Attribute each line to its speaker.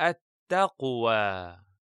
Speaker 1: التقوى.